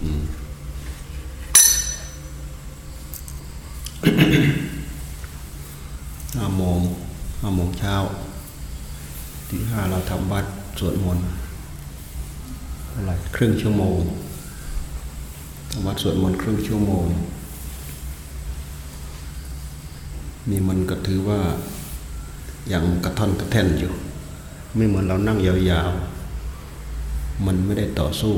ห้าโมงห้าโมงเช้าที่ห้าเราทำวัดสวดมนต์อะไรครึ่งชั่วโมงทำวัดสวดมนต์ครึ่งชั่วโมงมีมันก็ถือว่าอย่างกระท่อนกระแท่นอยู่ ไม่เหมือนเรานั่งยาวๆ มันไม่ได้ต่อสู้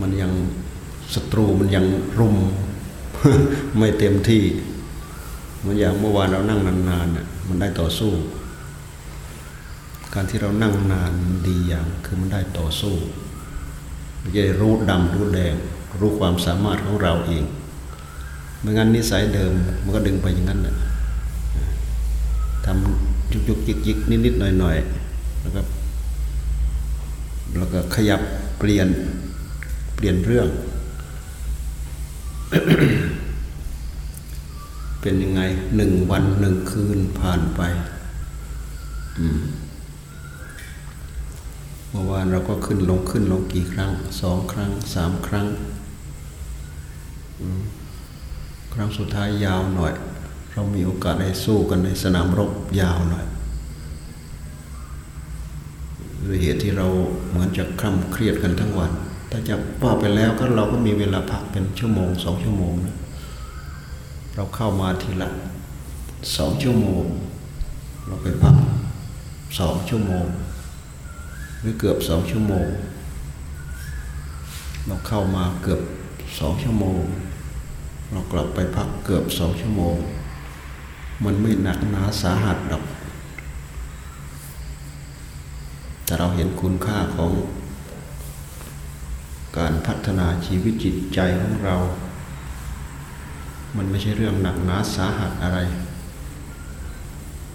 มันยังศัตรูมันยังรุมไม่เต็มที่เหมือนอย่างเมื่อวานเรานั่งนานๆน่ะมันได้ต่อสู้ การที่เรานั่งนานดีอย่างคือมันได้ต่อสู้มันจะได้รู้ดำรู้แดง รู้ความสามารถของเราเองไม่งั้นนิสัยเดิมมันก็ดึงไปอย่างนั้นแหละทำยุกยุกยิกยิกนิดนิดหน่อยหน่อยแล้วก็แล้วก็ขยับเปลี่ยน เปลี่ยนเรื่อง เป็นยังไงหนึ่งวันหนึ่งคืนผ่านไปเมื่อวานเราก็ขึ้นลงขึ้นลงกี่ครั้งสองครั้งสามครั้งครั้งสุดท้ายยาวหน่อย เรามีโอกาสได้สู้กันในสนามรบยาวหน่อยด้วยเหตุที่เราเหมือนจะคร่ำเครียดกันทั้งวัน ถ้าจะว่าไปแล้วก็เราก็มีเวลาพักเป็นชั่วโมงสองชั่วโมงนะเราเข้ามาทีละสองชั่วโมง เราไปพักสองชั่วโมง หรือเกือบสองชั่วโมง เราเข้ามาเกือบสองชั่วโมง เรากลับไปพักเกือบสองชั่วโมง มันไม่หนักหนาสาหัสหรอกแต่เราเห็นคุณค่าของ การพัฒนาชีวิตจิตใจของเรา มันไม่ใช่เรื่องหนักหนาสาหัสอะไร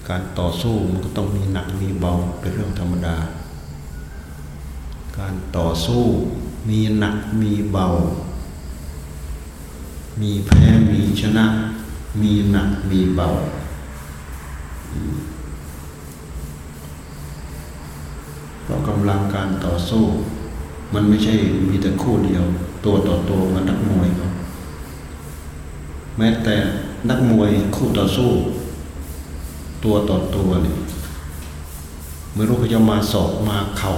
การต่อสู้มันก็ต้องมีหนักมีเบาเป็นเรื่องธรรมดา การต่อสู้มีหนักมีเบา มีแพ้มีชนะ มีหนักมีเบาเพราะกำลังการต่อสู้ มันไม่ใช่มีแต่คู่เดียว ตัวต่อตัวมันนักมวยเขาแม้แต่นักมวยคู่ต่อสู้ ตัวต่อตัวเนี่ยไม่รู้เขาจะมาสอบมาเข่า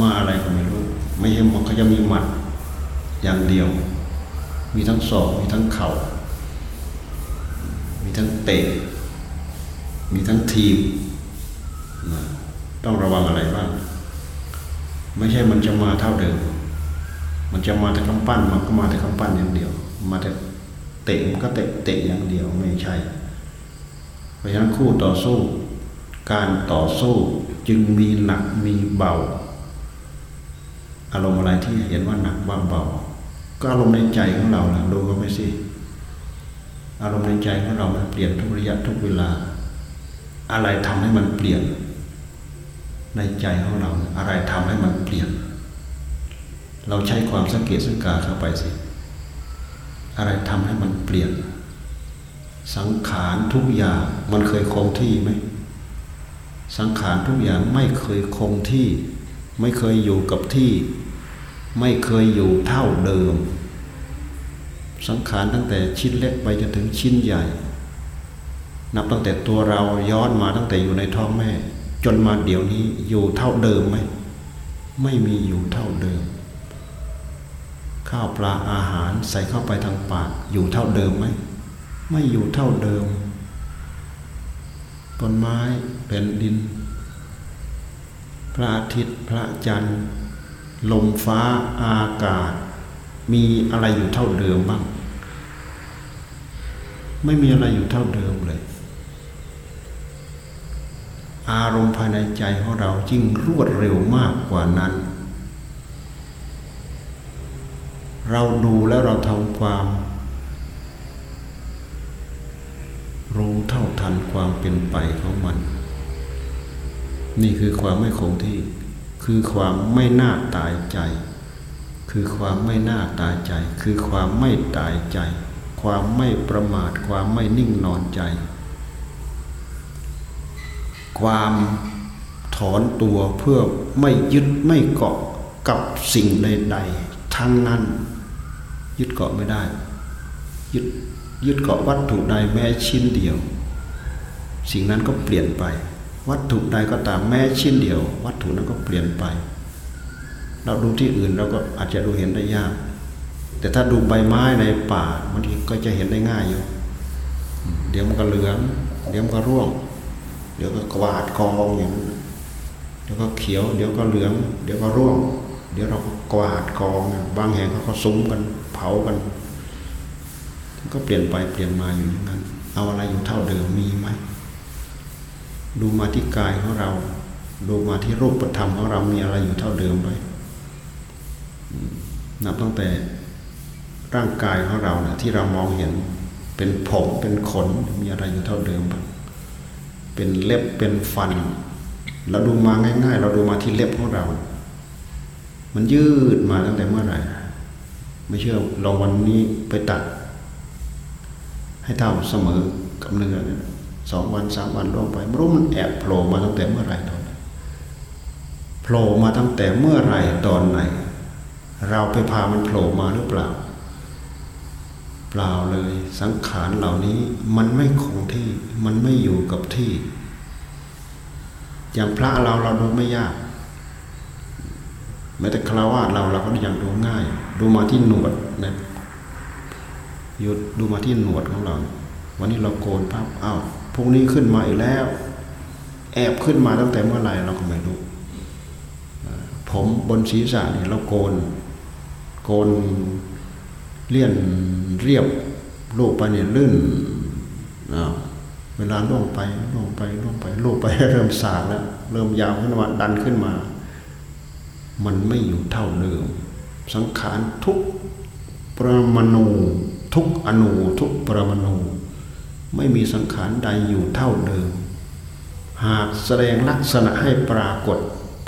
มาอะไรก็ไม่รู้ไม่ใช่มันเขาจะมีหมัดอย่างเดียว มีทั้งศอกมีทั้งเข่ามีทั้งเตะมีทั้งทีม ต้องระวังอะไรบ้าง ไม่ใช่มันจะมาเท่าเดิม มันจะมาแต่กำปั้นมันก็มาแต่กำปั้นอย่างเดียว มาแต่เตะมันก็เตะเตะอย่างเดียวไม่ใช่ เพราะฉะนั้นคู่ต่อสู้ การต่อสู้จึงมีหนักมีเบา อารมณ์อะไรที่เห็นว่าหนักว่าเบา ก็อารมณ์ในใจของเรานะดูก็ไม่สิอารมณ์ในใจของเรามันเปลี่ยนทุกระยะทุกเวลา อะไรทำให้มันเปลี่ยน ในใจของเรา อะไรทำให้มันเปลี่ยน เราใช้ความสังเกตสังกาเข้าไปสิ อะไรทำให้มันเปลี่ยน สังขารทุกอย่างมันเคยคงที่ไหม สังขารทุกอย่างไม่เคยคงที่ ไม่เคยอยู่กับที่ ไม่เคยอยู่เท่าเดิม สังขารตั้งแต่ชิ้นเล็กไปจนถึงชิ้นใหญ่ นับตั้งแต่ตัวเราย้อนมาตั้งแต่อยู่ในท้องแม่ จนมาเดี๋ยวนี้อยู่เท่าเดิมไหมไม่มีอยู่เท่าเดิม ข้าวปลาอาหารใส่เข้าไปทางปาก อยู่เท่าเดิมไหมไม่อยู่เท่าเดิมต้นไม้แผ่นดิน พระอาทิตย์พระจันทร์ลมฟ้าอากาศ มีอะไรอยู่เท่าเดิมบ้าง ไม่มีอะไรอยู่เท่าเดิมเลย อารมณ์ภายในใจของเรายิ่งรวดเร็วมากกว่านั้น เราดูแล้วเราทำความ รู้เท่าทันความเป็นไปของมัน นี่คือความไม่คงที่ คือความไม่น่าตายใจ คือความไม่น่าตายใจ คือความไม่ตายใจ ความไม่ประมาทความไม่นิ่งนอนใจ ความถอนตัวเพื่อไม่ยึดไม่เกาะกับสิ่งใดๆทั้งนั้น ยึดเกาะไม่ได้ ยึดยึดเกาะวัตถุใดแม้ชิ้นเดียว สิ่งนั้นก็เปลี่ยนไป วัตถุใดก็ตามแม้ชิ้นเดียว วัตถุนั้นก็เปลี่ยนไป เราดูที่อื่นเราก็อาจจะดูเห็นได้ยาก แต่ถ้าดูใบไม้ในป่าบางทีก็จะเห็นได้ง่ายอยู่ เดี๋ยวมันก็เหลือง เดี๋ยวมันก็ร่วง เดี๋ยวก็กวาดกองอย่างนั้นเดี๋ยวก็เขียว เดี๋ยวก็เหลือง เดี๋ยวก็ร่วง เดี๋ยวเราก็กวาดกองบางแห่งเขาก็ซุ้มกันเผากันก็เปลี่ยนไปเปลี่ยนมาอยู่อย่างนั้น เอาอะไรอยู่เท่าเดิมมีไหมดูมาที่กายของเรา ดูมาที่รูปธรรมของเรา มีอะไรอยู่เท่าเดิมไหมนับตั้งแต่ร่างกายของเราเนี่ยที่เรามองเห็นเป็นผมเป็นขนมีอะไรอยู่เท่าเดิมบ้าง เป็นเล็บเป็นฟัน เราดูมาง่าย ๆ เราดูมาที่เล็บของเรา มันยืดมาตั้งแต่เมื่อไหร่ ไม่เชื่อลองวันนี้ไปตัด ให้เท่าเสมอกับเนื้อสองวันสามวันล่วงไปไม่รู้มันแอบโผล่มาตั้งแต่เมื่อไหร่ตอนโผล่มาตั้งแต่เมื่อไหร่ตอนไหน เราไปพามันโผล่มาหรือเปล่า เปล่าเลย สังขารเหล่านี้มันไม่คงที่มันไม่อยู่กับที่ อย่างพระเราเราดูไม่ยากแม้แต่คราวาสเราเราก็ยังดูง่าย ดูมาที่หนวดนะหยุดดูมาที่หนวดของเรา วันนี้เราโกนพับอ้าวพรุ่งนี้ขึ้นมาอีกแล้ว แอบขึ้นมาตั้งแต่เมื่อไหร่เราก็ไม่รู้ผมบนศีรษะนี่เราโกน โกน เลี่ยนเรียบลูกไปเนี่ยลื่นเวลาล่วงไปล่วงไปล่วงไปลูกไปเริ่มสากแล้วเริ่มยาวขึ้นมาดันขึ้นมา มันไม่อยู่เท่าเดิม สังขารทุกประมาณูทุกอนูทุกประมาณูไม่มีสังขารใดอยู่เท่าเดิม หากแสดงลักษณะให้ปรากฏ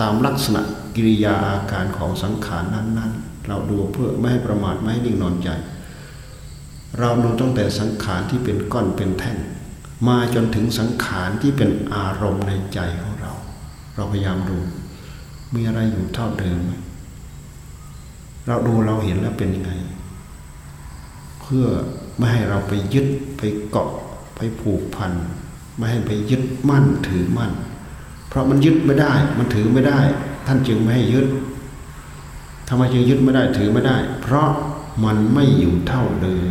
ตามลักษณะกิริยาอาการของสังขารนั้นๆ เราดูเพื่อไม่ให้ประมาทไม่ให้นิ่งนอนใจ เราดูตั้งแต่สังขารที่เป็นก้อนเป็นแท่ง มาจนถึงสังขารที่เป็นอารมณ์ในใจของเรา เราพยายามดู มีอะไรอยู่เท่าเดิมไหมเราดูเราเห็นแล้วเป็นยังไง เพื่อไม่ให้เราไปยึดไปเกาะไปผูกพันไม่ให้ไปยึดมั่นถือมั่น เพราะมันยึดไม่ได้ มันถือไม่ได้ ท่านจึงไม่ให้ยึดำไมจึงยึดไม่ได้ถือไม่ได้ เพราะมันไม่อยู่เท่าเดิม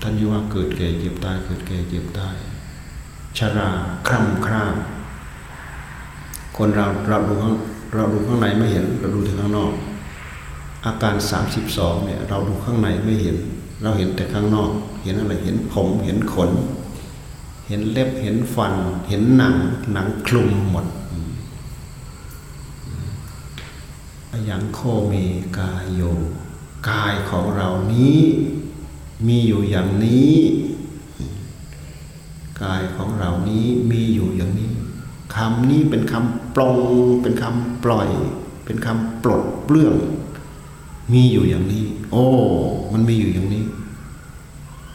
ท่านยว่าเกิดแก่เจ็บตายเกิดแก่เจ็บตายชราคร่ำคร่าคนเราเราดูข้างเราดูข้างในไม่เห็นเราดูถึงข้างนอก อาการสามสิบสองเนี่ยเราดูข้างในไม่เห็น เราเห็นแต่ข้างนอก เห็นอะไรเห็นผมเห็นขน เห็นเล็บเห็นฟัน เห็นหนังหนังคลุมหมด ยังโคเมกายโยกายของเรานี้ มีอยู่อย่างนี้ กายของเรานี้มีอยู่อย่างนี้คำนี้เป็นคำปลงเป็นคำปล่อย เป็นคำปลดเปลื้องมีอยู่อย่างนี้ โอ้ มันมีอยู่อย่างนี้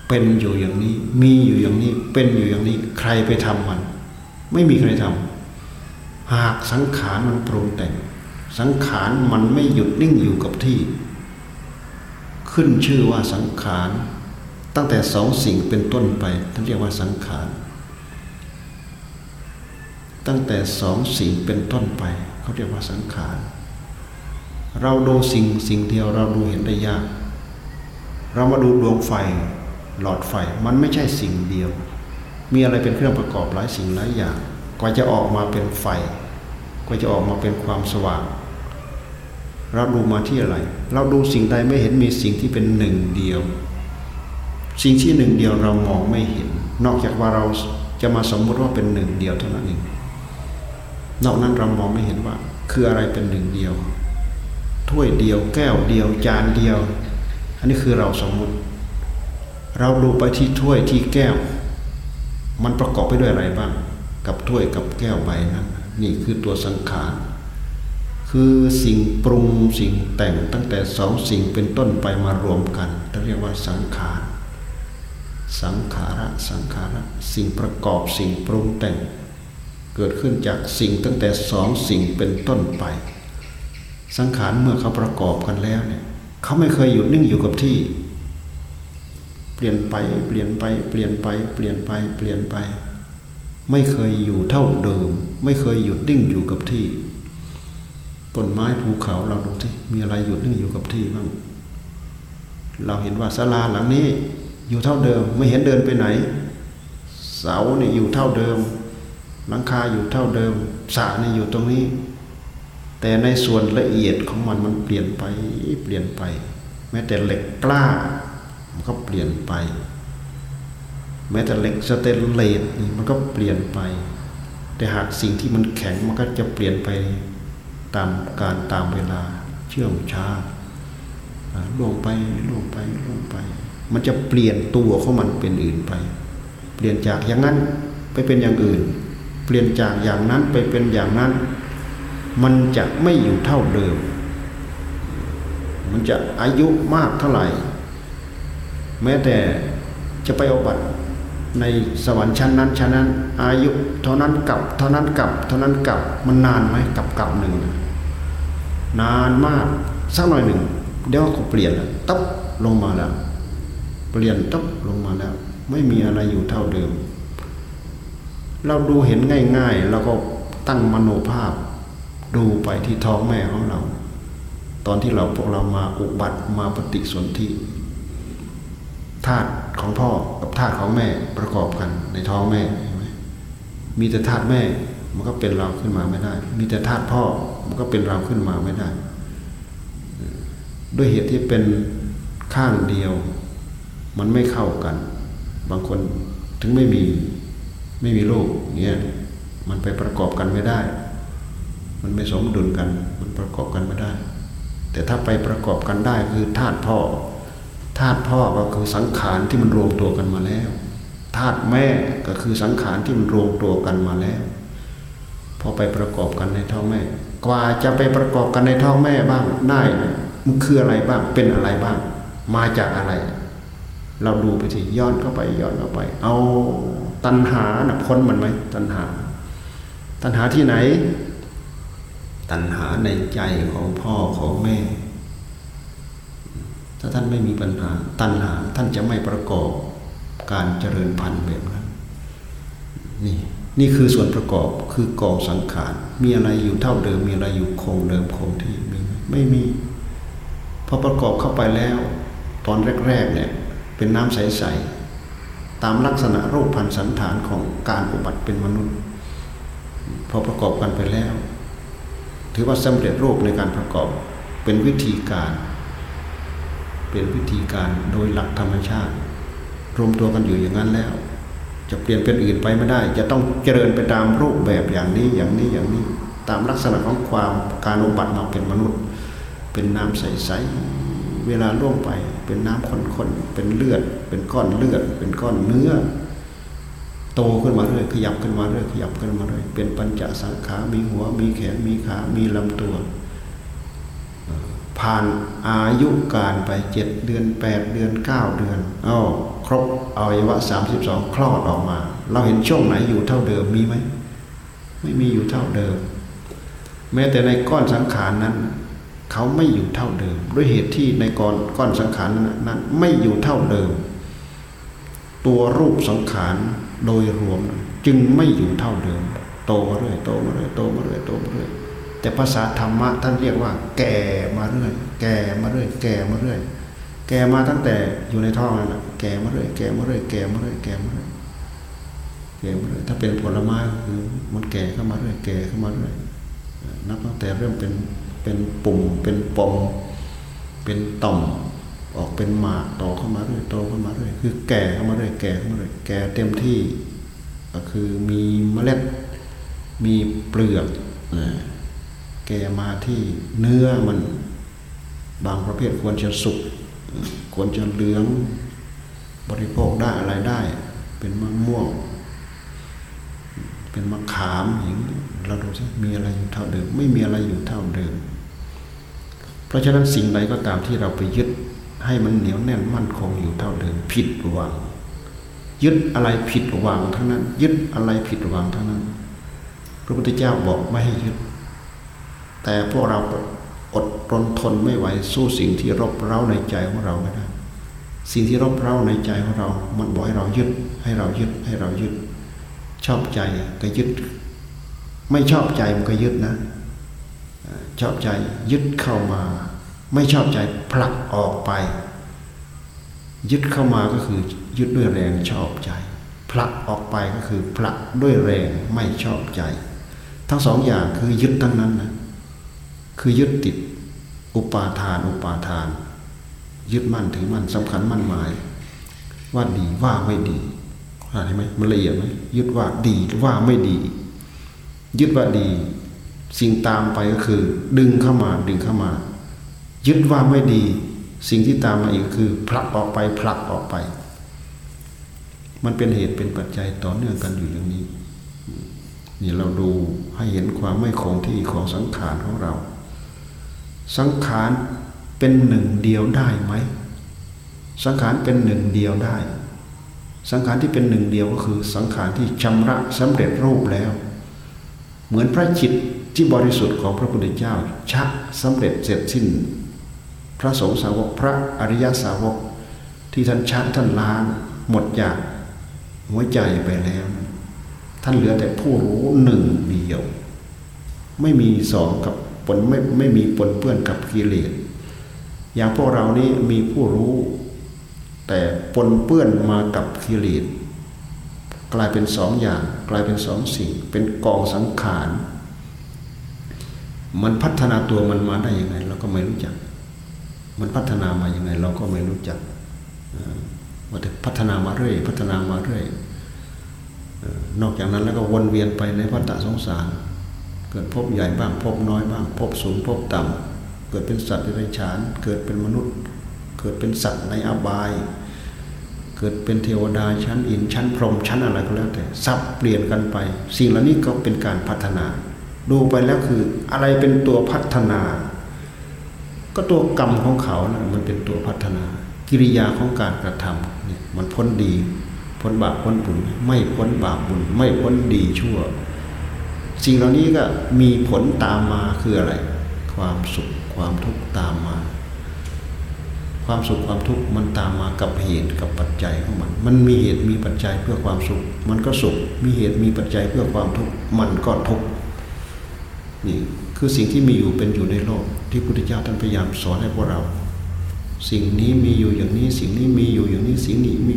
เป็นอยู่อย่างนี้ มีอยู่อย่างนี้ เป็นอยู่อย่างนี้ ใครไปทำมัน ไม่มีใครทำหากสังขารมันปรุงแต่ง สังขารมันไม่หยุดนิ่งอยู่กับที่ ขึ้นชื่อว่าสังขาร ตั้งแต่สองสิ่งเป็นต้นไปท่านเรียกว่าสังขาร ตั้งแต่สองสิ่งเป็นต้นไป เขาเรียกว่าสังขาร เราดูสิ่งสิ่งเดียวเราดูเห็นได้ยาก เรามาดูดวงไฟ หลอดไฟมันไม่ใช่สิ่งเดียว มีอะไรเป็นเครื่องประกอบหลายสิ่งหลายอย่าง กว่าจะออกมาเป็นไฟกว่าจะออกมาเป็นความสว่าง เราดูมาที่อะไร เราดูสิ่งใดไม่เห็นมีสิ่งที่เป็นหนึ่งเดียว สิ่งที่หนึ่งเดียวเรามองไม่เห็น นอกจากว่าเราจะมาสมมติว่าเป็นหนึ่งเดียวเท่านั้นเองนอกนั้นเรามองไม่เห็นว่า คืออะไรเป็นหนึ่งเดียวถ้วยเดียว แก้วเดียว จานเดียว อันนี้คือเราสมมติ เราดูไปที่ถ้วยที่แก้ว มันประกอบไปด้วยอะไรบ้าง กับถ้วยกับแก้วใบนั้นนี่คือตัวสังขาร คือสิ่งปรุงสิ่งแต่งตั้งแต่สองสิ่งเป็นต้นไปมารวมกันเรียกว่าสังขาร สังขาระสังขาระสิ่งประกอบสิ่งปรุงแต่ง เกิดขึ้นจากสิ่งตั้งแต่สองสิ่งเป็นต้นไป สังขารเมื่อเขาประกอบกันแล้วเนี่ยเขาไม่เคยหยุดนิ่งอยู่กับที่ เปลี่ยนไปเปลี่ยนไปเปลี่ยนไปเปลี่ยนไปเปลี่ยนไป ไม่เคยอยู่เท่าเดิม ไม่เคยหยุดนิ่งอยู่กับที่ ต้นไม้ภูเขาเราดูที่มีอะไรหยุดนิ่งอยู่กับที่บ้าง เราเห็นว่าศาลาหลังนี้ อยู่เท่าเดิมไม่เห็นเดินไปไหน เสาเนี่ยอยู่เท่าเดิม หลังคาอยู่เท่าเดิมสระนี่อยู่ตรงนี้ แต่ในส่วนละเอียดของมันมันเปลี่ยนไปเปลี่ยนไป แม้แต่เหล็กกล้า มันก็เปลี่ยนไป แม้แต่เหล็กสเตนเลสนี่มันก็เปลี่ยนไป แต่หากสิ่งที่มันแข็งมันก็จะเปลี่ยนไป ตามการตามเวลาเชื่องช้าล่วงไปล่วงไปล่วงไป มันจะเปลี่ยนตัวของมันเป็นอื่นไป เปลี่ยนจากอย่างนั้นไปเป็นอย่างอื่น เปลี่ยนจากอย่างนั้นไปเป็นอย่างนั้น มันจะไม่อยู่เท่าเดิม มันจะอายุมากเท่าไหร่ แม้แต่จะไปเอาบัตร ในสวรรค์ชั้นนั้นชั้นนั้น อายุเท่านั้นกับเท่านั้นกับเท่านั้นกับมันนานไหมกับกับหนึ่งนานมากสักหน่อยหนึ่งเดี๋ยวก็เปลี่ยนแล้วตับลงมาแล้ว เปลี่ยนตับลงมาแล้ว ไม่มีอะไรอยู่เท่าเดิม เราดูเห็นง่ายๆเราก็ตั้งมโนภาพ ดูไปที่ท้องแม่ของเรา ตอนที่เราพวกเรามาอุบัติมาปฏิสนธิ ธาตุของพ่อกับธาตุของแม่ประกอบกันในท้องแม่มีแต่ธาตุแม่มันก็เป็นเราขึ้นมาไม่ได้ มีแต่ธาตุพ่อมันก็เป็นเราขึ้นมาไม่ได้ ด้วยเหตุที่เป็นข้างเดียว มันไม่เข้ากัน บางคนถึงไม่มีไม่มีลูกเนี่ยมันไปประกอบกันไม่ได้ มันไม่สมดุลกัน มันประกอบกันไม่ได้ แต่ถ้าไปประกอบกันได้คือธาตุพ่อ ธาตุพ่อก็คือสังขารที่มันรวมตัวกันมาแล้วธาตุแม่ก็คือสังขารที่มันรวมตัวกันมาแล้ว พอไปประกอบกันในท้องแม่ กว่าจะไปประกอบกันในท้องแม่บ้างได้มันคืออะไรบ้างเป็นอะไรบ้าง มาจากอะไร เราดูไปสิย้อนเข้าไปย้อนเข้าไป เอาตัณหานะพ้นมันไหมตัณหา ตัณหาที่ไหน ตัณหาในใจของพ่อของแม่ ถ้าท่านไม่มีปัญหาตัณหาท่านจะไม่ประกอบการเจริญพันธุ์แบบนั้นนี่นี่คือส่วนประกอบคือกองสังขารมีอะไรอยู่เท่าเดิม มีอะไรอยู่คงเดิมคงที่มีไม่มีพอประกอบเข้าไปแล้ว ตอนแรกๆเนี่ยเป็นน้ำใสๆตามลักษณะรูปพันธ์สันฐานของการอุบัติเป็นมนุษย์ พอประกอบกันไปแล้ว ถือว่าสำเร็จรูปในการประกอบเป็นวิธีการ เป็นวิธีการโดยหลักธรรมชาติ รวมตัวกันอยู่อย่างนั้นแล้ว จะเปลี่ยนเป็นอื่นไปไม่ได้ จะต้องเจริญไปตามรูปแบบอย่างนี้อย่างนี้อย่างนี้ ตามลักษณะของความการอุบัติมาเป็นมนุษย์ เป็นน้ำใสๆเวลาล่วงไปเป็นน้ำข้นๆเป็นเลือด เป็นก้อนเลือด เป็นก้อนเนื้อโตขึ้นมาเรื่อยขยับขึ้นมาเรื่อยขยับขึ้นมาเรื่อยเป็นปัญจสังขา มีหัว มีแขน มีขา มีลำตัว ผ่านอายุการไปเจ็ดเดือนแปดเดือนเก้าเดือนอ้าครบอวัยวะสามสิบสองคลอดออกมา เราเห็นช่วงไหนอยู่เท่าเดิมมีไหมไม่มีอยู่เท่าเดิม แม้แต่ในก้อนสังขารนั้น เขาไม่อยู่เท่าเดิม ด้วยเหตุที่ในก้อนก้อนสังขารนั้นไม่อยู่เท่าเดิม ตัวรูปสังขารโดยรวม จึงไม่อยู่เท่าเดิม โตมาเรื่อยโตมาเรื่อยโตมาเรื่อยโตมาเรื่อย แต่ภาษาธรรมะท่านเรียกว่า แก่มาเรื่อยแก่มาเรื่อยแก่มาเรื่อยแก่มาตั้งแต่อยู่ในท้องนั่นแหละแก่มาเรื่อยแก่มาเรื่อยแก่มาเรื่อยแก่มาเรื่อยแก่มาเรื่อยถ้าเป็นผลไม้คือมันแก่เข้ามาเรื่อยแก่เข้ามาเรื่อยนับตั้งแต่เริ่มเป็นเป็นปุ่มเป็นปมเป็นต่อมออกเป็นหมากต่อเข้ามาเรื่อยโตเข้ามาเรื่อยคือแก่เข้ามาเรื่อยแก่เข้ามาเรื่อยแก่เต็มที่ก็คือมีเมล็ดมีเปลือก แก่มาที่เนื้อมันบางประเภทควรจะสุก ควรจะเหลืองบริโภคได้อะไรได้ เป็นมะม่วง เป็นมะขามอย่างนี้เราดูสิมีอะไรอยู่เท่าเดิม ไม่มีอะไรอยู่เท่าเดิม เพราะฉะนั้นสิ่งใดก็ตามที่เราไปยึดให้มันเหนียวแน่นมั่นคงอยู่เท่าเดิมผิดหวัง ยึดอะไรผิดหวังทั้งนั้น ยึดอะไรผิดหวังทั้งนั้น พระพุทธเจ้าบอกไม่ให้ยึด แต่พวกเราอดรนทนไม่ไหวสู้สิ่งที่รบเร้าในใจของเราไม่ได้สิ่งที่รบเร้าในใจของเรา มันบอกให้เรายึด ให้เรายึดให้เรายึด ชอบใจก็ยึด ไม่ชอบใจมันก็ยึดนะ ชอบใจยึดเข้ามา ไม่ชอบใจผลักออกไป ยึดเข้ามาก็คือยึดด้วยแรงชอบใจผลักออกไปก็คือผลักด้วยแรงไม่ชอบใจ ทั้งสองอย่างคือยึดทั้งนั้นนะ คือยึดติด อุปาทาน อุปาทาน ยึดมั่นถือมั่นสำคัญมั่นหมาย ว่าดีว่าไม่ดีเห็นไหมมันละเอียดไหมยึดว่าดีว่าไม่ดี ยึดว่าดี สิ่งตามไปก็คือ ดึงเข้ามาดึงเข้ามา ยึดว่าไม่ดี สิ่งที่ตามมาอีกคือ ผลักออกไปผลักออกไป มันเป็นเหตุเป็นปัจจัยต่อเนื่องกันอยู่อย่างนี้นี่เราดูให้เห็นความไม่คงที่ของสังขารของเรา สังขารเป็นหนึ่งเดียวได้ไหม สังขารเป็นหนึ่งเดียวได้ สังขารที่เป็นหนึ่งเดียวก็คือ สังขารที่ชำระสำเร็จรูปแล้ว เหมือนพระจิตที่บริสุทธิ์ของพระพุทธเจ้าชักสำเร็จเสร็จสิ้น พระสงฆ์สาวกพระอริยสาวก ที่ท่านชักท่านล้างหมดจากหัวใจไปแล้ว ท่านเหลือแต่ผู้รู้หนึ่งเดียว ไม่มีสองกับ ปนไม่ไม่มีปนเปื้อนกับกิเลสอย่างพวกเรานี้มีผู้รู้ แต่ปนเปื้อนมากับกิเลสกลายเป็นสองอย่าง กลายเป็นสองสิ่ง เป็นกองสังขารมันพัฒนาตัวมันมาได้ยังไง เราก็ไม่รู้จัก มันพัฒนามาอย่างไง เราก็ไม่รู้จักว่าแต่พัฒนามาเรื่อย พัฒนามาเรื่อยนอกจากนั้นแล้วก็วนเวียนไปในวัฏสงสาร เกิดพบใหญ่บ้างพบน้อยบ้าง พบสูงพบต่ำเกิดเป็นสัตว์ในไรฉาน เกิดเป็นมนุษย์ เกิดเป็นสัตว์ในอบาย เกิดเป็นเทวดาชั้นอินชั้นพรหมชั้นอะไรก็แล้วแต่สับเปลี่ยนกันไป สิ่งเหล่านี้ก็เป็นการพัฒนา ดูไปแล้วคืออะไรเป็นตัวพัฒนา ก็ตัวกรรมของเขานะมันเป็นตัวพัฒนา กิริยาของการกระทำเนี่ยมันพ้นดีพ้นบาปพ้นบุญไม่พ้นบาปบุญไม่พ้นดีชั่ว สิ่งเหล่านี้ก็มีผลตามมาคืออะไร ความสุขความทุกข์ตามมา ความสุขความทุกข์มันตามมากับเหตุกับปัจจัยของมัน มันมีเหตุมีปัจจัยเพื่อความสุข มันก็สุข มีเหตุมีปัจจัยเพื่อความทุกข์มันก็ทุกข์นี่คือสิ่งที่มีอยู่เป็นอยู่ในโลก ที่พุทธเจ้าท่านพยายามสอนให้พวกเรา สิ่งนี้มีอยู่อย่างนี้ สิ่งนี้มีอยู่อย่างนี้สิ่งนี้มี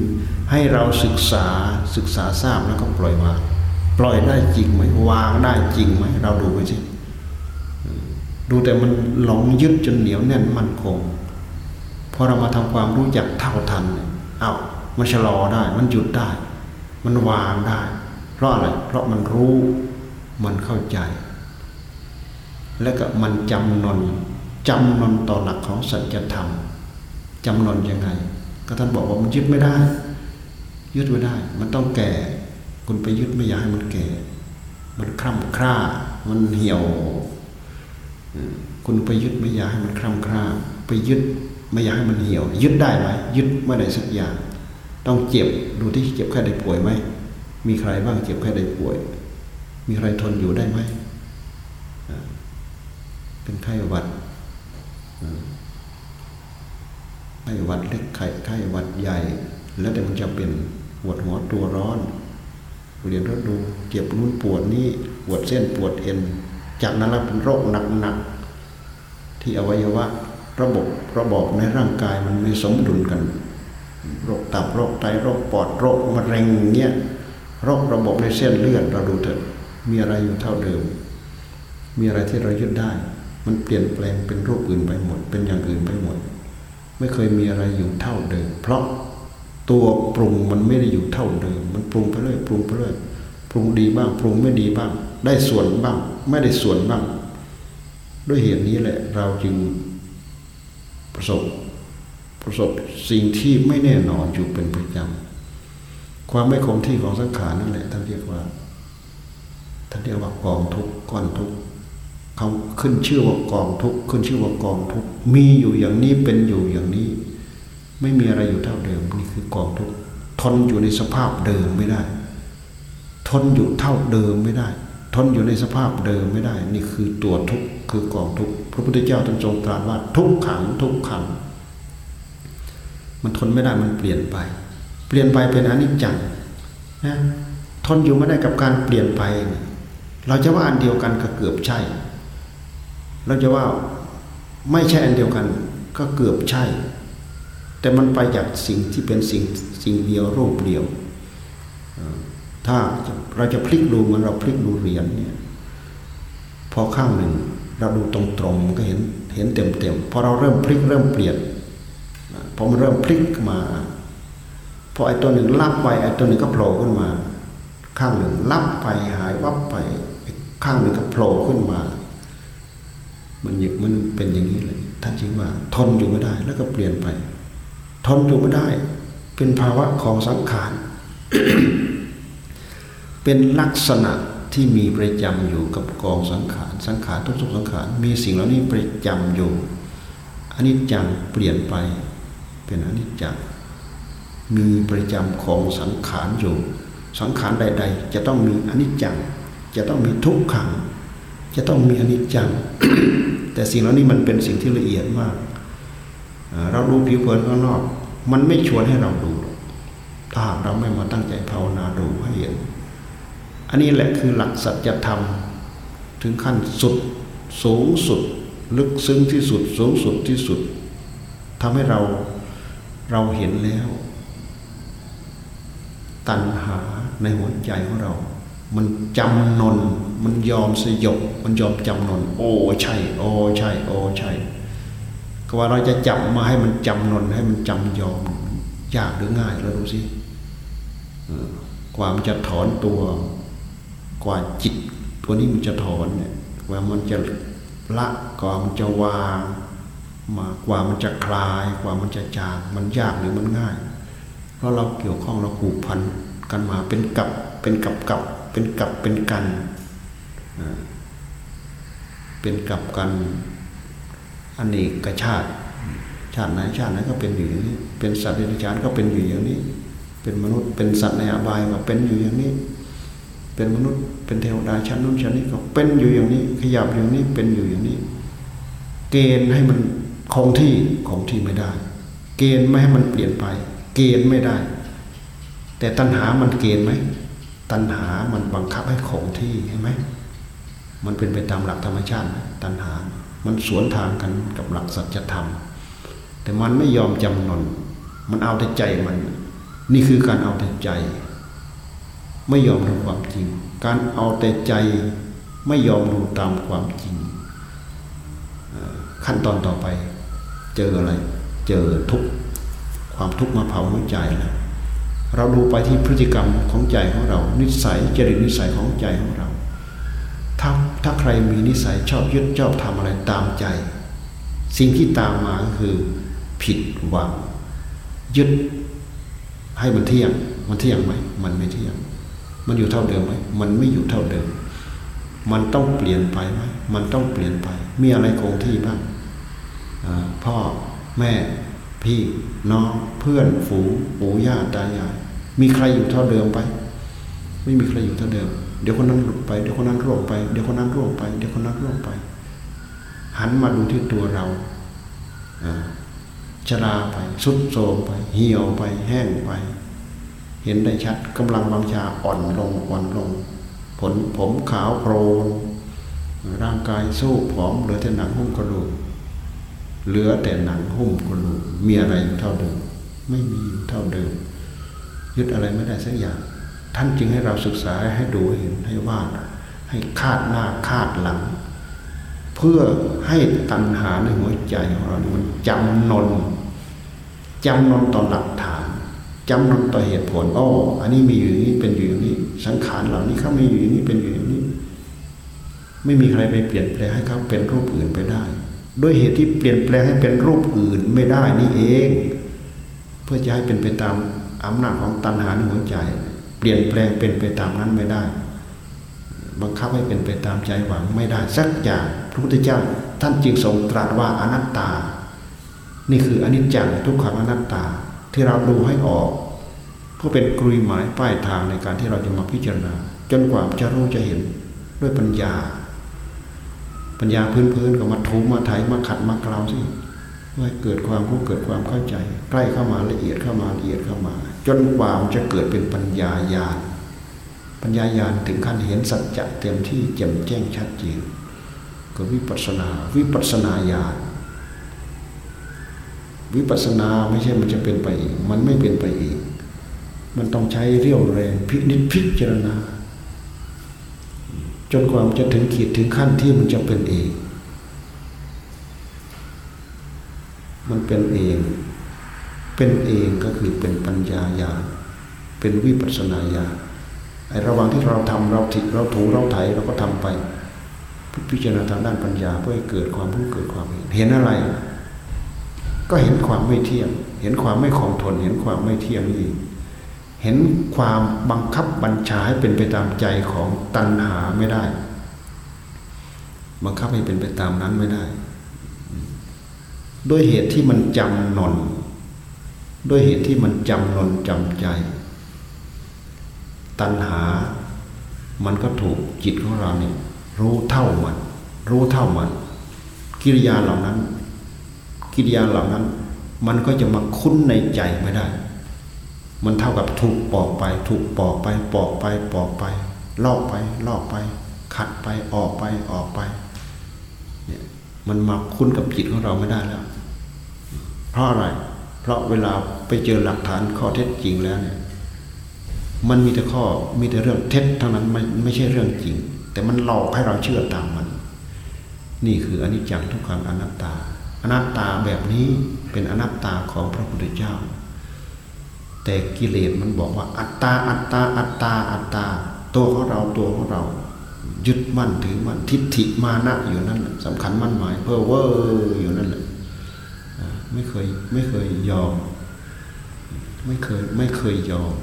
ให้เราศึกษาศึกษาทราบแล้วก็ปล่อยวาง ปล่อยได้จริงไหมวางได้จริงไหมเราดูไปสิดูแต่มันหลงยึดจนเหนียวแน่นมั่นคงพอเรามาทำความรู้จักเท่าทันเอามันชะลอได้ มันหยุดได้ มันวางได้ เพราะอะไร เพราะมันรู้มันเข้าใจ และก็มันจำนนจำนนต่อหลักของสัจธรรมจำนนยังไง ก็ท่านบอกว่ามันยึดไม่ได้ ยึดไม่ได้ มันต้องแก่ คุณไปยึดไม่อยากให้มันแก่ มันคร่ำคร่า มันเหี่ยว คุณไปยึดไม่อยากให้มันคร่ำคร่า ไปยึดไม่อยากให้มันเหี่ยว ยึดได้ไหมยึดไม่ได้สักอย่าง ต้องเจ็บดูที่เจ็บแค่ได้ป่วยไหมมีใครบ้างเจ็บแค่ได้ป่วย มีใครทนอยู่ได้ไหมเป็นไข้หวัดไข้หวัดเล็กไข้ไข้หวัดใหญ่ แล้วแต่มันจะเป็นปวดหัวตัวร้อน เรียนรู้ดูเจ็บนู้นปวดนี้ปวดเส้นปวดเอ็น จากนั้นแล้วเป็นโรคหนักๆที่อวัยวะระบบระบบในร่างกายมันไม่สมดุลกัน โรคตับโรคไตโรคปอดโรคมะเร็งเงี้ยโรคระบบในเส้นเลือดเราดูเถอะมีอะไรอยู่เท่าเดิม มีอะไรที่เรายึดได้ มันเปลี่ยนแปลงเป็นรูปอื่นไปหมด เป็นอย่างอื่นไปหมด ไม่เคยมีอะไรอยู่เท่าเดิม เพราะ ตัวปรุงมันไม่ได้อยู่เท่าเดิม มันปรุงไปเรื่อยปรุงไปเรื่อยปรุงดีบ้าง ปรุงไม่ดีบ้าง ได้ส่วนบ้าง ไม่ได้ส่วนบ้าง ด้วยเหตุนี้แหละ เราจึงประสบประสบสิ่งที่ไม่แน่นอนอยู่เป็นประจำความไม่คงที่ของสังขารนั่นแหละท่านเรียกว่าท่านเรียกว่ากองทุกก้อนทุกเขาขึ้นชื่อว่ากองทุกขึ้นชื่อว่ากองทุกมีอยู่อย่างนี้เป็นอยู่อย่างนี้ ไม่มีอะไรอยู่เท่าเดิม นี่คือกองทุกทนอยู่ในสภาพเดิมไม่ได้ ทนอยู่เท่าเดิมไม่ได้ ทนอยู่ในสภาพเดิมไม่ได้ นี่คือตัวทุกข์คคือกองทุกข์พระพุทธเจ้าท่านทรงตรัสว่าทุกขังทุกขัง มันทนไม่ได้มันเปลี่ยนไป เปลี่ยนไปเป็นอนิจจังนะทนอยู่ไม่ได้กับการเปลี่ยนไป เราจะว่าอันเดียวกันก็เกือบใช่ เราจะว่าไม่ใช่อันเดียวกันก็เกือบใช่ แต่มันไปจากสิ่งที่เป็นสิ่งสิ่งเดียวรูปเดียว ถ้าเราจะพลิกดูมันเราพลิกดูเหรียญเนี่ยพอข้างหนึ่งเราดูตรงๆมันก็เห็นเห็นเต็มๆพอเราเริ่มพลิกเริ่มเปลี่ยนพอมันเริ่มพลิกมาพอไอ้ตัวหนึ่งลับไปไอ้ตัวหนึ่งก็โผล่ขึ้นมา ข้างหนึ่งลับไปหายวับไปข้างหนึ่งก็โผล่ขึ้นมา มันมันเป็นอย่างนี้เลยท่านจริงว่าทนอยู่ไม่ได้แล้วก็เปลี่ยนไป ทนอยู่ไม่ได้ เป็นภาวะของสังขาร เป็นลักษณะที่มีประจำอยู่กับกองสังขาร สังขารทุกๆสังขาร มีสิ่งเหล่านี้ประจำอยู่อันนี้จังเปลี่ยนไป เป็นอนิจจังมีประจำของสังขารอยู่ สังขารใด ๆ จะต้องมีอนิจจัง จะต้องมีทุกขัง จะต้องมีอนิจจัง แต่สิ่งเหล่านี้มันเป็นสิ่งที่ละเอียดมาก เราดูผิวเผินข้างนอก มันไม่ชวนให้เราดู ถ้าหากเราไม่มาตั้งใจภาวนาดูให้เห็น อันนี้แหละคือหลักสัจธรรม ถึงขั้นสุดสูงสุด ลึกซึ้งที่สุดสูงสุดที่สุดทำให้เราเราเห็นแล้ว ตัณหาในหัวใจของเรา มันจำนน มันยอมสยบ มันยอมจำนน โอ้ใช่ โอ้ใช่ โอ้ใช่ ก็ว่าเราจะจับมาให้มันจำนนให้มันจำยอมยากหรือง่ายเราดูสิกว่ามันจะถอนตัว กว่าจิต ตัวนี้มันจะถอนเนี่ยกว่ามันจะละกว่ามันจะวางมากว่ามันจะคลายกว่ามันจะจางมันยากหรือมันง่าย เพราะเราเกี่ยวข้องเราผูกพันกันมาเป็นกับเป็นกับกับเป็นกับเป็นกันเป็นกับกัน อันนี้กชาติ ชาติไหนชาติไหนก็เป็นอยู่อย่างนี้ เป็นสัตว์เดรัจฉานก็เป็นอยู่อย่างนี้ เป็นมนุษย์เป็นสัตว์ในอบายก็เป็นอยู่อย่างนี้ เป็นมนุษย์เป็นเทวดาชั้นนู้นชั้นนี้ก็เป็นอยู่อย่างนี้ ขยับอย่างนี้เป็นอยู่อย่างนี้ เกณฑ์ให้มันคงที่คงที่ไม่ได้ เกณฑ์ไม่ให้มันเปลี่ยนไป เกณฑ์ไม่ได้ แต่ตัณหามันเกณฑ์ไหมตัณหามันบังคับให้คงที่ใช่ไหมมันเป็นไปตามหลักธรรมชาติตัณหา มันสวนทางกันกับหลักสัจธรรม แต่มันไม่ยอมจำนน มันเอาแต่ใจมัน นี่คือการเอาแต่ใจ ไม่ยอมรู้ความจริง การเอาแต่ใจไม่ยอมดูตามความจริง ขั้นตอนต่อไป เจออะไร เจอทุกความทุกข์มาเผาหัวใจแล้วเราดูไปที่พฤติกรรมของใจของเรา นิสัยจริตนิสัยของใจของเรา ถ้าถ้าใครมีนิสัยชอบยึดชอบทำอะไรตามใจ สิ่งที่ตามมาคือผิดหวัง ยึดให้มันเที่ยง มันเที่ยงไหมมันไม่เที่ยง มันอยู่เท่าเดิมไหมมันไม่อยู่เท่าเดิม มันต้องเปลี่ยนไปไหมมันต้องเปลี่ยนไป มีอะไรคงที่บ้างพ่อแม่พี่น้องเพื่อนฝูงปู่ย่าตายายมีใครอยู่เท่าเดิมไป ไม่มีใครอยู่เท่าเดิม เดี๋ยวคนนั้นหลุดไปเดี๋ยวคนนั้นร่วงไปเดี๋ยวคนนั้นร่วงไปเดี๋ยวคนนั้นร่วงไป หันมาดูที่ตัวเราชราไปสุดโทมไป เหี่ยวไปแห้งไป เห็นได้ชัดกำลังบางชาอ่อนลงอ่อนลง ผลผมขาวโพลนร่างกายสู้ผอมเหลือแต่หนังหุ้มกระดูกเหลือแต่หนังหุ้มกระดูกมีอะไรอยู่เท่าเดิม ไม่มีอยู่เท่าเดิมยึดอะไรไม่ได้สักอย่าง ท่านจึงให้เราศึกษาให้ดูเห็นให้วาดให้คาดหน้าคาดหลัง เพื่อให้ตัณหาในหัวใจของเรามันจำนนจำนนต่อหลักฐานจำนนต่อเหตุผลอ๋ออันนี้มีอยู่อย่างนี้เป็นอยู่อย่างนี้สังขารเหล่านี้เขามีอยู่อย่างนี้เป็นอยู่อย่างนี้ ไม่มีใครไปเปลี่ยนแปลงให้เขาเป็นรูปอื่นไปได้ด้วยเหตุที่เปลี่ยนแปลงให้เป็นรูปอื่นไม่ได้นี่เอง เพื่อจะให้เป็นไปตามอำนาจของตัณหาในหัวใจ ปลี่ยนแปลงเป็นไปตามนั้นไม่ได้ บังคับให้เป็นไปตามใจหวังไม่ได้สักอย่างพระพุทธเจ้าท่านจึงทรงตรัสว่าอนัตตา นี่คืออนิจจังทุกขังอนัตตาที่เราดูให้ออกเพื่อเป็นกรุยหมายป้ายทางในการที่เราจะมาพิจารณา จนกว่าจะรู้จะเห็นด้วยปัญญา ปัญญาพื้นๆก็มาถูมาไถมาขัดมาเกลาสิเพื่อเกิดความรู้เกิดความเข้าใจ ใกล้เข้ามาละเอียดเข้ามาละเอียดเข้ามา จนกว่ามันจะเกิดเป็นปัญญาญาณปัญญาญาณถึงขั้นเห็นสัจจะเต็มที่แจ่มแจ้งชัดเจนก็วิปัสนาวิปัสนาญาณวิปัสนาไม่ใช่มันจะเป็นไปอีกมันไม่เป็นไปอีก มันต้องใช้เรี่ยวแรงพินิจพิจารณา จนกว่ามันจะถึงขีดถึงขั้นที่มันจะเป็นเอง มันเป็นเอง เป็นเองก็คือเป็นปัญญาญาเป็นวิปัสนาญาไอระหว่างที่เราทำเราถิเราถูเราไถเราก็ทำไป พิจารณาทางด้านปัญญาเพื่อให้เกิดความรู้เกิดความเห็นเห็นอะไร ก็เห็นความไม่เที่ยง เห็นความไม่คงทน เห็นความไม่เที่ยงนี่เห็นความบังคับบัญชาให้เป็นไปตามใจของตัณหาไม่ได้ บังคับให้เป็นไปตามนั้นไม่ได้ ด้วยเหตุที่มันจำหนน ด้วยเหตุที่มันจำนนจำใจ ตัณหา มันก็ถูกจิตของเราเนี่ยรู้เท่ามัน รู้เท่ามัน กิริยาเหล่านั้น กิริยาเหล่านั้น มันก็จะมาคุ้นในใจไม่ได้ มันเท่ากับถูกปอกไป ถูกปอกไป ปอกไปปอกไปลอกไปลอกไป ขัดไปออกไปออกไปเนี่ยมันมาคุ้นกับจิตของเราไม่ได้แล้ว เพราะอะไร เพราะเวลาไปเจอหลักฐานข้อเท็จจริงแล้วเนี่ยมันมีแต่ข้อมีแต่เรื่องเท็จเท่านั้นไม่ไม่ใช่เรื่องจริง แต่มันหลอกให้เราเชื่อตามมัน นี่คืออนิจจังทุกขังอนัตตา อนัตตาแบบนี้เป็นอนัตตาของพระพุทธเจ้า แต่กิเลสมันบอกว่าอัตตาอัตตาอัตตาอัตตาตัวของเราตัวของเรา ยึดมั่นถือมั่นทิฏฐิมานะอยู่นั่นแหละสำคัญมั่นหมายเพ้อเวอร์อยู่นั่นแหละ ไม่เคยไม่เคยยอม ไม่เคยไม่เคยยอม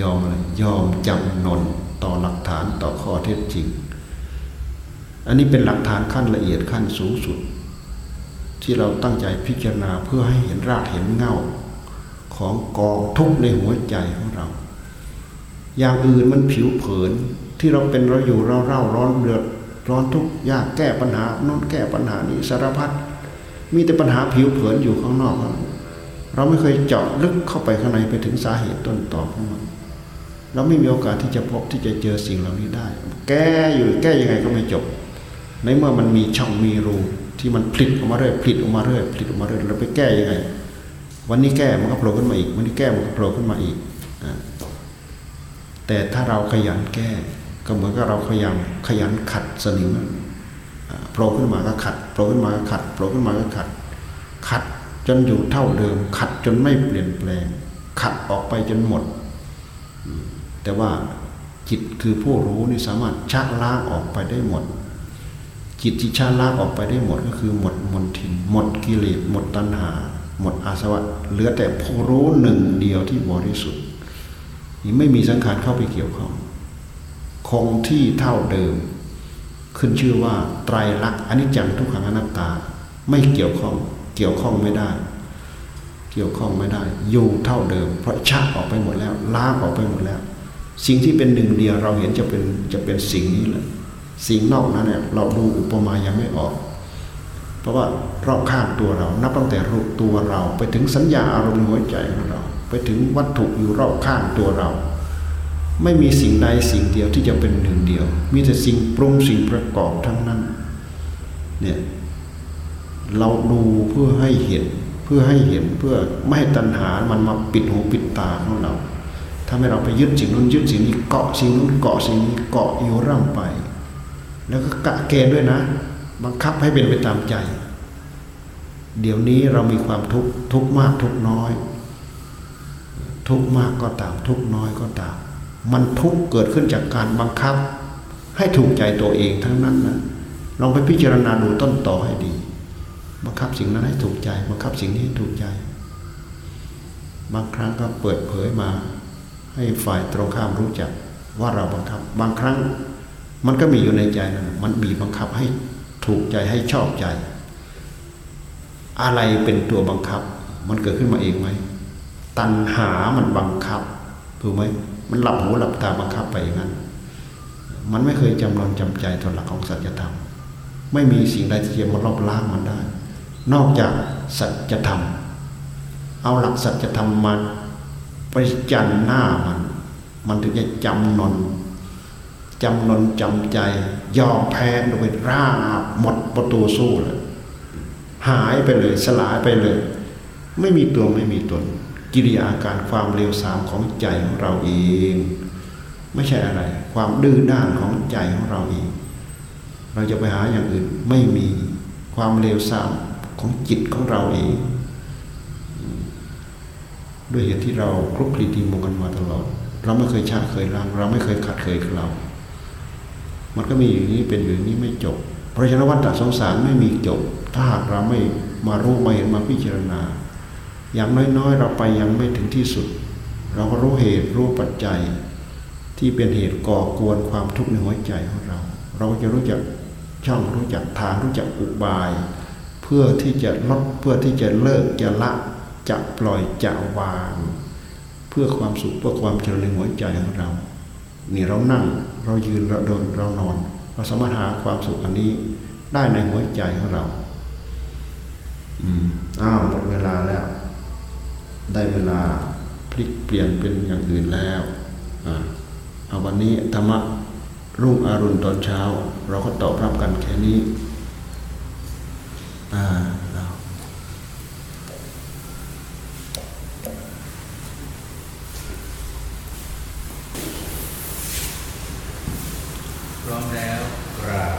ยอมอะไรยอมจำนนต่อหลักฐานต่อข้อเท็จจริง อันนี้เป็นหลักฐานขั้นละเอียดขั้นสูงสุด ที่เราตั้งใจพิจารณาเพื่อให้เห็นรากเห็นเงาของกองทุกข์ในหัวใจของเรา อย่างอื่นมันผิวเผินที่เราเป็นเราอยู่เราเร่าร้อนเดือดร้อนทุกข์ยากแก้ปัญหาโน้นแก้ปัญหานี้สารพัด มีแต่ปัญหาผิวเผินอยู่ข้างนอก เราไม่เคยเจาะลึกเข้าไปข้างในไปถึงสาเหตุต้นตอของมัน เราไม่มีโอกาสที่จะพบที่จะเจอสิ่งเหล่านี้ได้ แก้อยู่แก้ยังไงก็ไม่จบ ในเมื่อมันมีช่องมีรูที่มันผลิตออกมาเรื่อยผลิตออกมาเรื่อยผลิตออกมาเรื่อยเราไปแก้ยังไง วันนี้แก้มันก็โผล่ขึ้นมาอีก วันนี้แก้มันก็โผล่ขึ้นมาอีกแต่ถ้าเราขยันแก้ ก็เหมือนกับเราขยันขยันขัดสนิม โผล่ขึ้นมาก็ขัดโผล่ขึ้นมาก็ขัดโผล่ขึ้นมาก็ขัด ขัดจนอยู่เท่าเดิม ขัดจนไม่เปลี่ยนแปลง ขัดออกไปจนหมด แต่ว่าจิตคือผู้รู้นี่สามารถชักล้างออกไปได้หมด จิตที่ชักล้างออกไปได้หมดก็คือหมดมนทิน หมดกิเลสหมดตัณหา หมดอาสวะ เหลือแต่ผู้รู้หนึ่งเดียวที่บริสุทธิ์นี่ไม่มีสังขารเข้าไปเกี่ยวข้องคงที่เท่าเดิม ขึ้นชื่อว่าไตรลักษณ์อนิจจังทุกขังอนัตตา ไม่เกี่ยวข้องเกี่ยวข้องไม่ได้ เกี่ยวข้องไม่ได้ อยู่เท่าเดิม เพราะชักออกไปหมดแล้วล้างออกไปหมดแล้ว สิ่งที่เป็นหนึ่งเดียวเราเห็นจะเป็นจะเป็นสิ่งนี้แหละสิ่งนอกนั้นเนี่ยเราดูอุปมายังไม่ออก เพราะว่ารอบข้างตัวเรา นับตั้งแต่รูปตัวเรา ไปถึงสัญญาอารมณ์หัวใจของเรา ไปถึงวัตถุอยู่รอบข้างตัวเรา ไม่มีสิ่งใดสิ่งเดียวที่จะเป็นหนึ่งเดียว มีแต่สิ่งปรุงสิ่งประกอบทั้งนั้นเนี่ยเราดูเพื่อให้เห็นเพื่อให้เห็นเพื่อไม่ให้ตัณหามันมาปิดหูปิดตาของเราถ้าไม่เราไปยึดสิ่งนู้นยึดสิ่งนี้เกาะสิ่งนู้นเกาะสิ่งนี้เกาะอยู่ร่ำไป แล้วก็กะเกณฑ์ด้วยนะ บังคับให้เป็นไปตามใจ เดี๋ยวนี้เรามีความทุกข์ทุกมากทุกน้อย ทุกมากก็ตามทุกน้อยก็ตาม มันทุกเกิดขึ้นจากการบังคับ ให้ถูกใจตัวเองทั้งนั้นนะลองไปพิจารณาดูต้นต่อให้ดี บังคับสิ่งนั้นให้ถูกใจ บังคับสิ่งนี้ให้ถูกใจ บางครั้งก็เปิดเผยมา ให้ฝ่ายตรงข้ามรู้จักว่าเราบังคับ บางครั้งมันก็มีอยู่ในใจนะมันบีบบังคับให้ถูกใจให้ชอบใจ อะไรเป็นตัวบังคับ มันเกิดขึ้นมาเองไหมตัณหามันบังคับถูกไหม มันหลับหูหลับตาบังคับไปอย่างนั้น มันไม่เคยจำนนจำใจต่อหลักของสัจธรรม ไม่มีสิ่งใดที่จะมาลบล้างมันได้ นอกจากสัจธรรม เอาหลักสัจธรรมมาไปจันหน้ามัน มันถึงจะจำนนจำนนจำใจ ยอมแพ้โดยราบหมดประตูสู้เลยหายไปเลย สลายไปเลย ไม่มีตัวไม่มีตน กิริยาการความเร็วสามของใจของเราเอง ไม่ใช่อะไร ความดื้อด้านของใจของเราเอง เราจะไปหาอย่างอื่นไม่มีความเร็วสามของจิตของเราเอง ด้วยเหตุที่เราคลุกคลีตีมงกันมาตลอด เราไม่เคยชาเคยล้างเราไม่เคยขัดเคยเรามันก็มีอย่างนี้เป็นอย่างนี้ไม่จบ เพราะฉะนั้นวัฏสงสารไม่มีจบ ถ้าหากเราไม่มารู้มาเห็นมาพิจารณา อย่างน้อยๆ เราไปยังไม่ถึงที่สุด เราก็รู้เหตุรู้ปัจจัย ที่เป็นเหตุก่อกวนความทุกข์ในหัวใจของเรา เราจะรู้จักช่องรู้จักทางรู้จักอุบาย เพื่อที่จะลดเพื่อที่จะเลิกจะละจะปล่อยจะวาง เพื่อความสุขเพื่อความเจริญในหัวใจของเรา นี่เรานั่งเรายืนเราเดินเรานอน เราสามารถหาความสุขอันนี้ได้ในหัวใจของเรา อืมอ้าวหมดเวลาแล้ว ได้เวลาพลิกเปลี่ยนเป็นอย่างอื่นแล้วอเอาวันนี้ธรรมะรุ่งอรุณตอนเช้า เราก็ตอบรับกันแค่นี้อ่าเรา พร้อมแล้วกราบ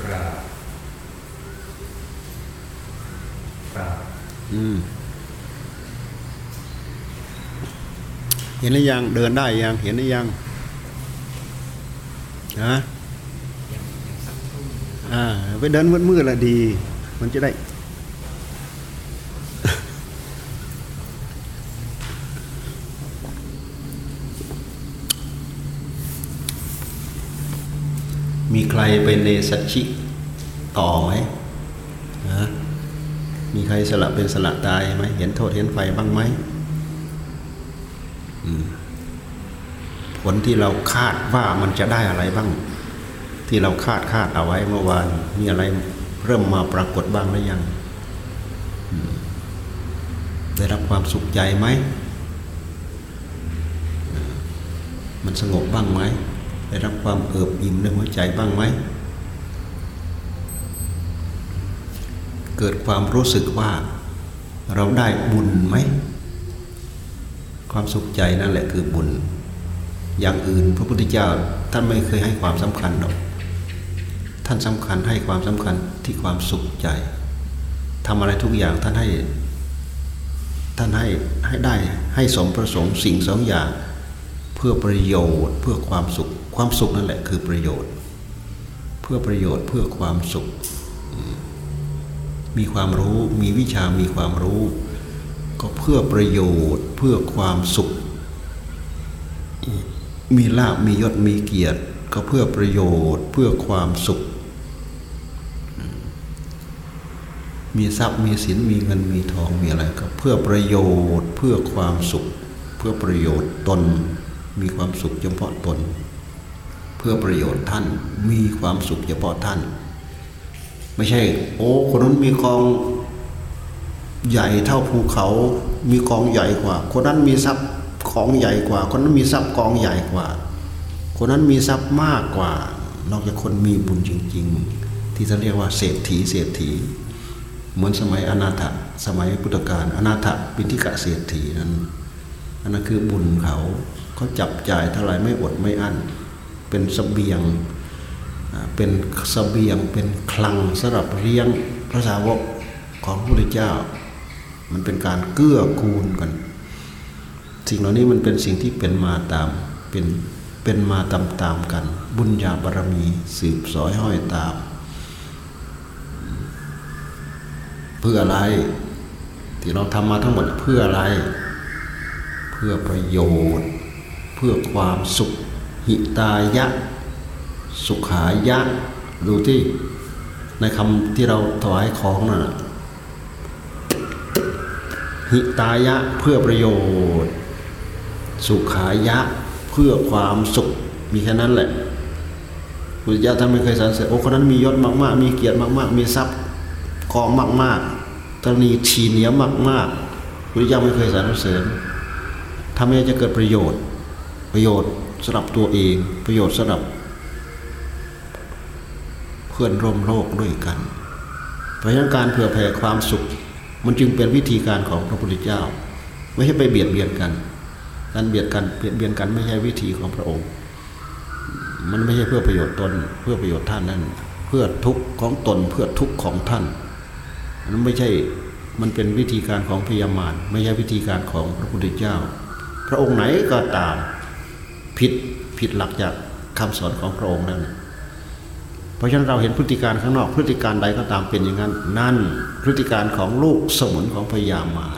กราบกราบ อืมเห็นหรือยังเดินได้ยังเห็นหรือยังฮะอ่าไปเดินมืดๆละดี มันจะได้ มีใครไปเนสัชชิต่อไหมฮะมีใครสละเป็นสละตายไหมเห็นโทษเห็นไฟบ้างไหมอืมผ ลที่เราคาดว่ามันจะได้อะไรบ้าง ที่เราคาดคาดเอาไว้เมื่อวานมีอะไรเริ่มมาปรากฏบ้างหรือยัง ได้รับความสุขใจไหม มันสงบบ้างไหม ได้รับความเอิบอิ่มในหัวใจบ้างไหม เกิดความรู้สึกว่าเราได้บุญไหม ความสุขใจนั่นแหละคือบุญ อย่างอื่น พระพุทธเจ้าท่านไม่เคยให้ความสำคัญหรอก ท่านสำคัญให้ความสำคัญที่ความสุขใจทำอะไรทุกอย่างท่านให้ ท่านให้ให้ได้ให้สมประสงค์สิ่งสองอย่าง เพื่อประโยชน์ เพื่อความสุข ความสุขนั่นแหละคือประโยชน์ เพื่อประโยชน์เพื่อความสุข มีความรู้มีวิชามีความรู้ ก็เพื่อประโยชน์เพื่อความสุข มีลาบมียศมีเกียรติ ก็เพื่อประโยชน์เพื่อความสุข มีทรัพย์มีสินมีเงินมีทองมีอะไรก็เพื่อประโยชน์เพื่อความสุข เพื่อประโยชน์ตน มีความสุขเฉพาะตน เพื่อประโยชน์ท่านมีความสุขเฉพาะท่าน ไม่ใช่ โอ้คนนั้นมีกองใหญ่เท่าภูเขา มีกองใหญ่กว่า คนนั้นมีทรัพย์ ของใหญ่กว่า คนนั้นมีทรัพย์กองใหญ่กว่า คนนั้นมีทรัพย์มากกว่า นอกจากคนมีบุญจริง ๆ ที่จะเรียกว่าเศรษฐีเศรษฐี เหมือนสมัยอนาถสมัยพุทธกาลอนาถปิณิกะเศรษฐีนั้นอันนั้นคือบุญเขาเขาจับจ่ายเท่าไรไม่อดไม่อั้นเป็นสเสบียงเป็นสเสบียงเป็นคลังสำหรับเลี้ยงพระสาวกของพระพุทธเจ้า มันเป็นการเกื้อกูลกัน สิ่งเหล่านี้มันเป็นสิ่งที่เป็นมาตามเป็นเป็นมาตามตามกัน บุญญาบารมีสืบสอยห้อยตาม เพื่ออะไร ที่เราทำมาทั้งหมดเพื่ออะไร เพื่อประโยชน์ เพื่อความสุข หิตายะ สุขายะ ดูที่ในคำที่เราถวายของนะ่ะหิตายะเพื่อประโยชน์ สุขายะเพื่อความสุขมีแค่นั้นแหละพุทธเจ้าท่านไม่เคยสรรเสริญโอ้คนนั้นมียศมาก ๆ มีเกียรติมาก ๆ มีทรัพย์กองมากๆตรณีฉีเหนียวมากๆพุทธเจ้าไม่เคยสรรเสริญทำให้จะเกิดประโยชน์ ประโยชน์สำหรับตัวเอง ประโยชน์สำหรับเพื่อนร่วมโลกด้วยกัน เพราะฉะนั้นการเผื่อแผ่ความสุข มันจึงเป็นวิธีการของพระพุทธเจ้า ไม่ใช่ไปเบียดเบียนกัน การเบียดกันเบียดเบียนกันไม่ใช่วิธีของพระองค์ มันไม่ใช่เพื่อประโยชน์ตนเพื่อประโยชน์ท่านนั่นเพื่อทุกข์ของตนเพื่อทุกข์ของท่านนั้นไม่ใช่มันเป็นวิธีการของพยามารไม่ใช่วิธีการของพระพุทธเจ้า พระองค์ไหนก็ตามผิดผิดหลักจากคำสอนของพระองค์นั่นเพราะฉะนั้นเราเห็นพฤติการข้างนอกพฤติการใดก็ตามเป็นอย่างนั้น นั่นพฤติการของลูกสมุนของพญามาร